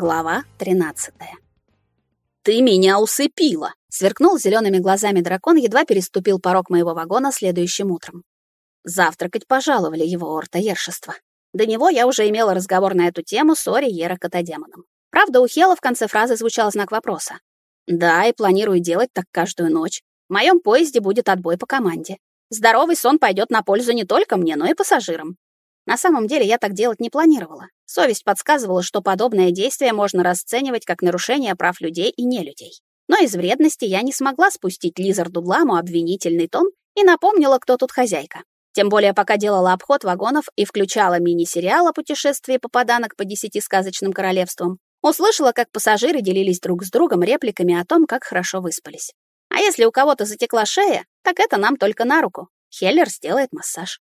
Глава 13. Ты меня усыпила, сверкнул зелеными глазами дракон, едва переступил порог моего вагона следующим утром. Завтракать пожаловали его ортоершество. До него я уже имела разговор на эту тему с Ори Ера Котодемоном. Правда, у Хела в конце фразы звучал знак вопроса. Да, и планирую делать так каждую ночь. В моем поезде будет отбой по команде. Здоровый сон пойдет на пользу не только мне, но и пассажирам. На самом деле я так делать не планировала. Совесть подсказывала, что подобное действие можно расценивать как нарушение прав людей и не людей. Но из вредности я не смогла спустить Лизарду Дламу обвинительный тон и напомнила, кто тут хозяйка. Тем более, пока делала обход вагонов и включала мини-сериал о путешествии попаданок по десяти сказочным королевствам, услышала, как пассажиры делились друг с другом репликами о том, как хорошо выспались. А если у кого-то затекла шея, так это нам только на руку. Хеллер сделает массаж.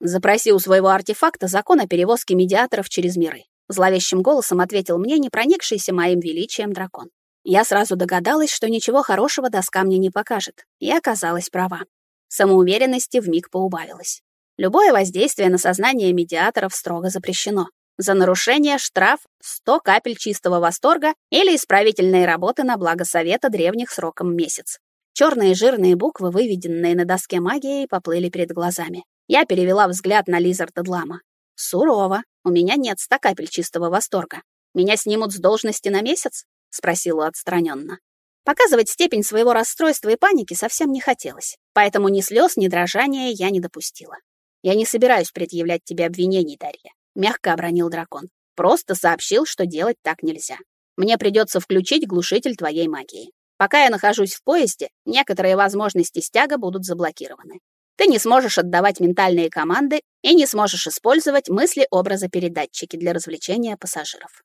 Запроси у своего артефакта закон о перевозке медиаторов через миры. Зловещим голосом ответил мне не проникшийся моим величием дракон. Я сразу догадалась, что ничего хорошего доска мне не покажет, и оказалась права. Самоуверенности вмиг поубавилось. Любое воздействие на сознание медиаторов строго запрещено. За нарушение штраф в 100 капель чистого восторга или исправительные работы на благо совета древних сроком месяц. Черные жирные буквы, выведенные на доске магией, поплыли перед глазами. Я перевела взгляд на Лизарда Длама. «Сурово. У меня нет ста капель чистого восторга. Меня снимут с должности на месяц?» — спросила отстраненно. Показывать степень своего расстройства и паники совсем не хотелось, поэтому ни слез, ни дрожания я не допустила. «Я не собираюсь предъявлять тебе обвинений, Дарья», — мягко обронил дракон. «Просто сообщил, что делать так нельзя. Мне придется включить глушитель твоей магии. Пока я нахожусь в поезде, некоторые возможности стяга будут заблокированы. Ты не сможешь отдавать ментальные команды и не сможешь использовать мысли-образа-передатчики для развлечения пассажиров.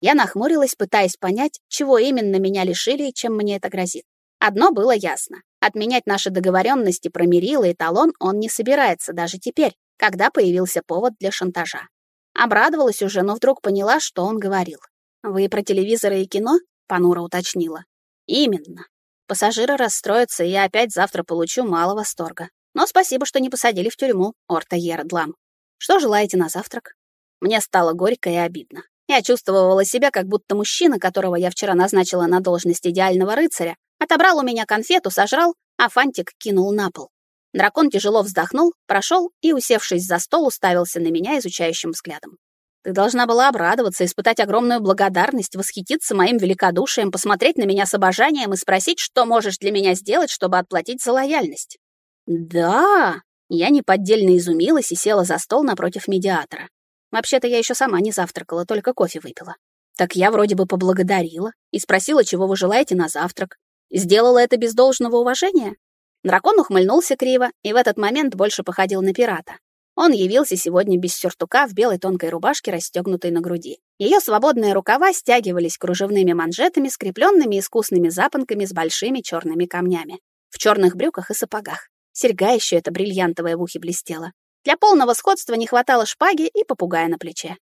Я нахмурилась, пытаясь понять, чего именно меня лишили и чем мне это грозит. Одно было ясно. Отменять наши договоренности про мерила и талон он не собирается даже теперь, когда появился повод для шантажа. Обрадовалась уже, но вдруг поняла, что он говорил. «Вы про телевизоры и кино?» — понуро уточнила. «Именно. Пассажиры расстроятся, и я опять завтра получу мало восторга. Но спасибо, что не посадили в тюрьму, Орта Ердлам. Что желаете на завтрак? Мне стало горько и обидно. Я чувствовала себя, как будто мужчина, которого я вчера назначила на должность идеального рыцаря, отобрал у меня конфету, сожрал, а фантик кинул на пол. Дракон тяжело вздохнул, прошел и, усевшись за стол, уставился на меня изучающим взглядом. Ты должна была обрадоваться, испытать огромную благодарность, восхититься моим великодушием, посмотреть на меня с обожанием и спросить, что можешь для меня сделать, чтобы отплатить за лояльность. «Да!» Я неподдельно изумилась и села за стол напротив медиатора. Вообще-то я еще сама не завтракала, только кофе выпила. Так я вроде бы поблагодарила и спросила, чего вы желаете на завтрак. Сделала это без должного уважения? Дракон ухмыльнулся криво и в этот момент больше походил на пирата. Он явился сегодня без сюртука в белой тонкой рубашке, расстегнутой на груди. Ее свободные рукава стягивались кружевными манжетами, скрепленными искусными запонками с большими черными камнями. В черных брюках и сапогах. Серьга еще эта бриллиантовая в ухе блестела. Для полного сходства не хватало шпаги и попугая на плече.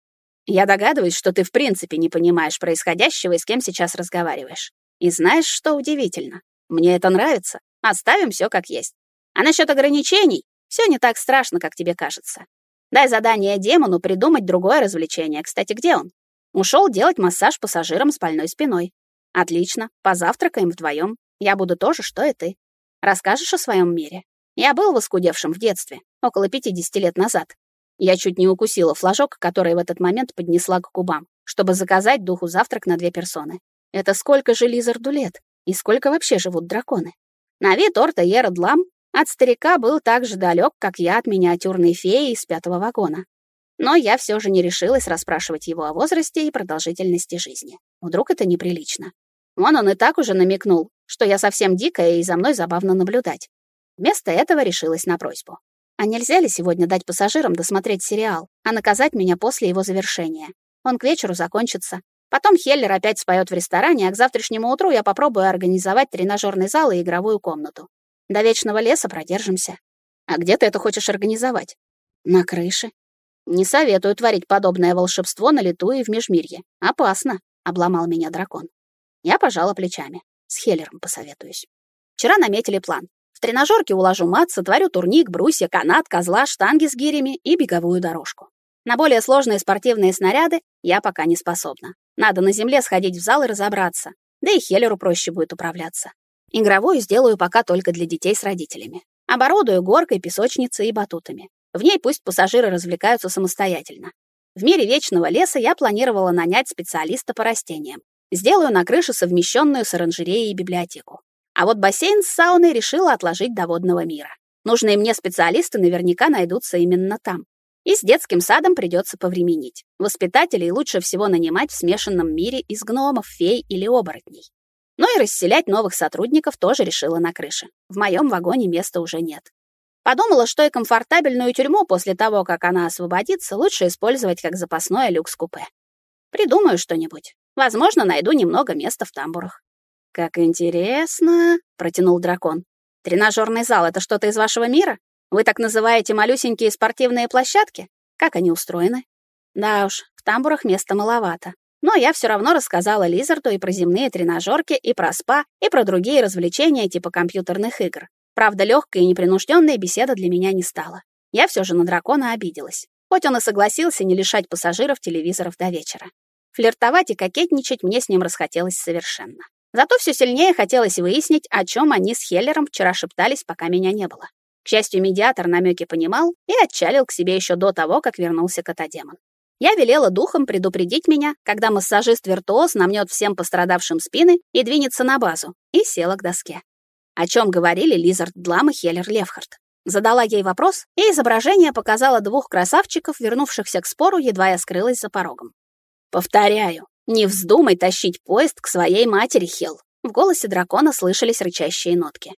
Я догадываюсь, что ты в принципе не понимаешь происходящего и с кем сейчас разговариваешь. И знаешь, что удивительно? Мне это нравится. Оставим все как есть. А насчет ограничений, все не так страшно, как тебе кажется. Дай задание демону придумать другое развлечение. Кстати, где он? Ушел делать массаж пассажирам с больной спиной. Отлично, позавтракаем вдвоем. Я буду тоже, что и ты. Расскажешь о своем мире? Я был воскудевшим в детстве, около 50 лет назад. Я чуть не укусила флажок, который в этот момент поднесла к губам, чтобы заказать духу завтрак на две персоны. Это сколько же Лизарду лет? И сколько вообще живут драконы? На вид Орта Еродлам от старика был так же далек, как я от миниатюрной феи из пятого вагона. Но я все же не решилась расспрашивать его о возрасте и продолжительности жизни. Вдруг это неприлично. Вон он и так уже намекнул, что я совсем дикая и за мной забавно наблюдать. Вместо этого решилась на просьбу. А нельзя ли сегодня дать пассажирам досмотреть сериал, а наказать меня после его завершения? Он к вечеру закончится. Потом Хеллер опять споет в ресторане, а к завтрашнему утру я попробую организовать тренажерный зал и игровую комнату. До вечного леса продержимся. А где ты это хочешь организовать? На крыше. Не советую творить подобное волшебство на лету и в межмирье. Опасно, обломал меня дракон. Я пожала плечами. С Хеллером посоветуюсь. Вчера наметили план. В тренажерке уложу мат, сотворю турник, брусья, канат, козла, штанги с гирями и беговую дорожку. На более сложные спортивные снаряды я пока не способна. Надо на земле сходить в зал и разобраться. Да и Хеллеру проще будет управляться. Игровую сделаю пока только для детей с родителями. Оборудую горкой, песочницей и батутами. В ней пусть пассажиры развлекаются самостоятельно. В мире вечного леса я планировала нанять специалиста по растениям. Сделаю на крыше совмещенную с оранжереей библиотеку. А вот бассейн с сауной решила отложить до водного мира. Нужные мне специалисты наверняка найдутся именно там. И с детским садом придется повременить. Воспитателей лучше всего нанимать в смешанном мире из гномов, фей или оборотней. Но и расселять новых сотрудников тоже решила на крыше. В моем вагоне места уже нет. Подумала, что и комфортабельную тюрьму после того, как она освободится, лучше использовать как запасное люкс-купе. Придумаю что-нибудь. Возможно, найду немного места в тамбурах. «Как интересно», — протянул дракон. «Тренажерный зал — это что-то из вашего мира? Вы так называете малюсенькие спортивные площадки? Как они устроены?» Да уж, в тамбурах места маловато. Но я все равно рассказала Лизарду и про земные тренажерки, и про спа, и про другие развлечения типа компьютерных игр. Правда, легкая и непринужденная беседа для меня не стала. Я все же на дракона обиделась. Хоть он и согласился не лишать пассажиров телевизоров до вечера. Флиртовать и кокетничать мне с ним расхотелось совершенно. Зато все сильнее хотелось выяснить, о чем они с Хеллером вчера шептались, пока меня не было. К счастью, медиатор намеки понимал и отчалил к себе еще до того, как вернулся котодемон. Я велела духом предупредить меня, когда массажист-виртуоз намнет всем пострадавшим спины и двинется на базу, и села к доске. О чем говорили Лизард Длам и Хеллер Левхард. Задала ей вопрос, и изображение показало двух красавчиков, вернувшихся к спору, едва я скрылась за порогом. «Повторяю, не вздумай тащить поезд к своей матери, Хел. В голосе дракона слышались рычащие нотки.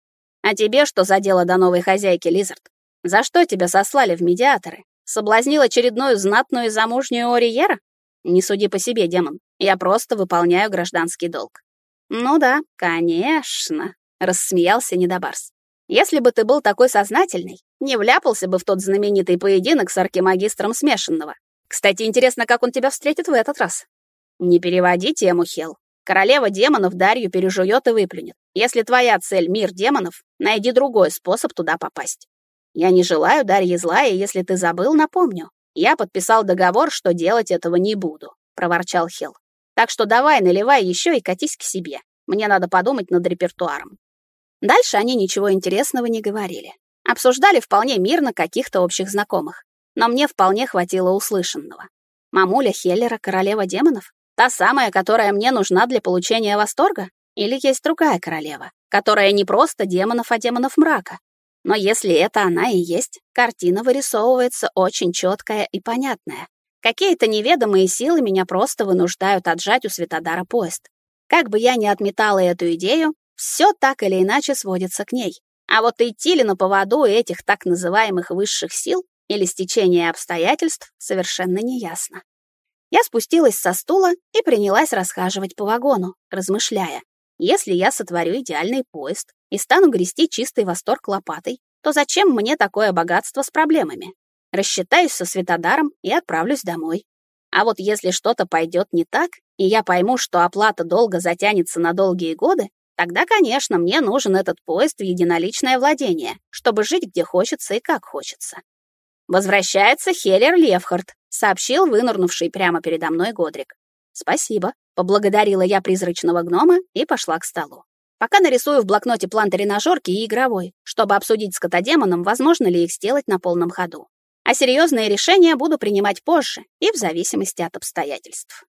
А тебе что за дело до новой хозяйки, Лизард? За что тебя сослали в медиаторы? Соблазнил очередную знатную замужнюю Ориера? Не суди по себе, демон. Я просто выполняю гражданский долг. Ну да, конечно, рассмеялся Недобарс. Если бы ты был такой сознательный, не вляпался бы в тот знаменитый поединок с аркимагистром смешанного. Кстати, интересно, как он тебя встретит в этот раз. Не переводи тему, Хел. Королева демонов Дарью пережует и выплюнет. Если твоя цель — мир демонов, найди другой способ туда попасть. Я не желаю Дарье зла, и если ты забыл, напомню. Я подписал договор, что делать этого не буду, — проворчал Хел. Так что давай, наливай еще и катись к себе. Мне надо подумать над репертуаром. Дальше они ничего интересного не говорили. Обсуждали вполне мирно каких-то общих знакомых. Но мне вполне хватило услышанного. Мамуля Хеллера, королева демонов? Та самая, которая мне нужна для получения восторга? Или есть другая королева, которая не просто демонов, а демонов мрака? Но если это она и есть, картина вырисовывается очень четкая и понятная. Какие-то неведомые силы меня просто вынуждают отжать у Светодара поезд. Как бы я ни отметала эту идею, все так или иначе сводится к ней. А вот идти ли на поводу этих так называемых высших сил или стечения обстоятельств совершенно неясно. Я спустилась со стула и принялась расхаживать по вагону, размышляя. Если я сотворю идеальный поезд и стану грести чистый восторг лопатой, то зачем мне такое богатство с проблемами? Рассчитаюсь со Светодаром и отправлюсь домой. А вот если что-то пойдет не так, и я пойму, что оплата долго затянется на долгие годы, тогда, конечно, мне нужен этот поезд в единоличное владение, чтобы жить где хочется и как хочется. Возвращается Хеллер Левхард, сообщил вынырнувший прямо передо мной Годрик. Спасибо, поблагодарила я призрачного гнома и пошла к столу. Пока нарисую в блокноте план тренажерки и игровой, чтобы обсудить с котодемоном, возможно ли их сделать на полном ходу. А серьезные решения буду принимать позже и в зависимости от обстоятельств.